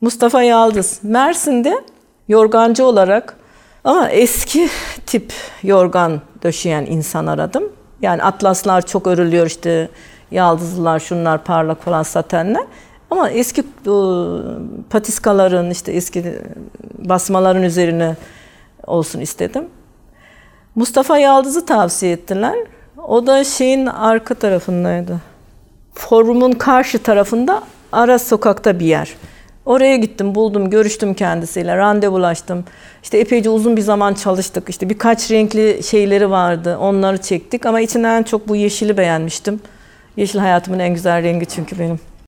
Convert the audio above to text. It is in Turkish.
Mustafa Yaldız. Mersin'de yorgancı olarak ama eski tip yorgan döşeyen insan aradım. Yani atlaslar çok örülüyor işte yaldızlar şunlar parlak falan satenler. Ama eski o, patiskaların işte eski basmaların üzerine olsun istedim. Mustafa Yaldız'ı tavsiye ettiler. O da şeyin arka tarafındaydı. Forum'un karşı tarafında ara sokakta bir yer. Oraya gittim, buldum, görüştüm kendisiyle, randevulaştım. İşte epeyce uzun bir zaman çalıştık. İşte birkaç renkli şeyleri vardı, onları çektik. Ama içinden en çok bu yeşili beğenmiştim. Yeşil hayatımın en güzel rengi çünkü benim.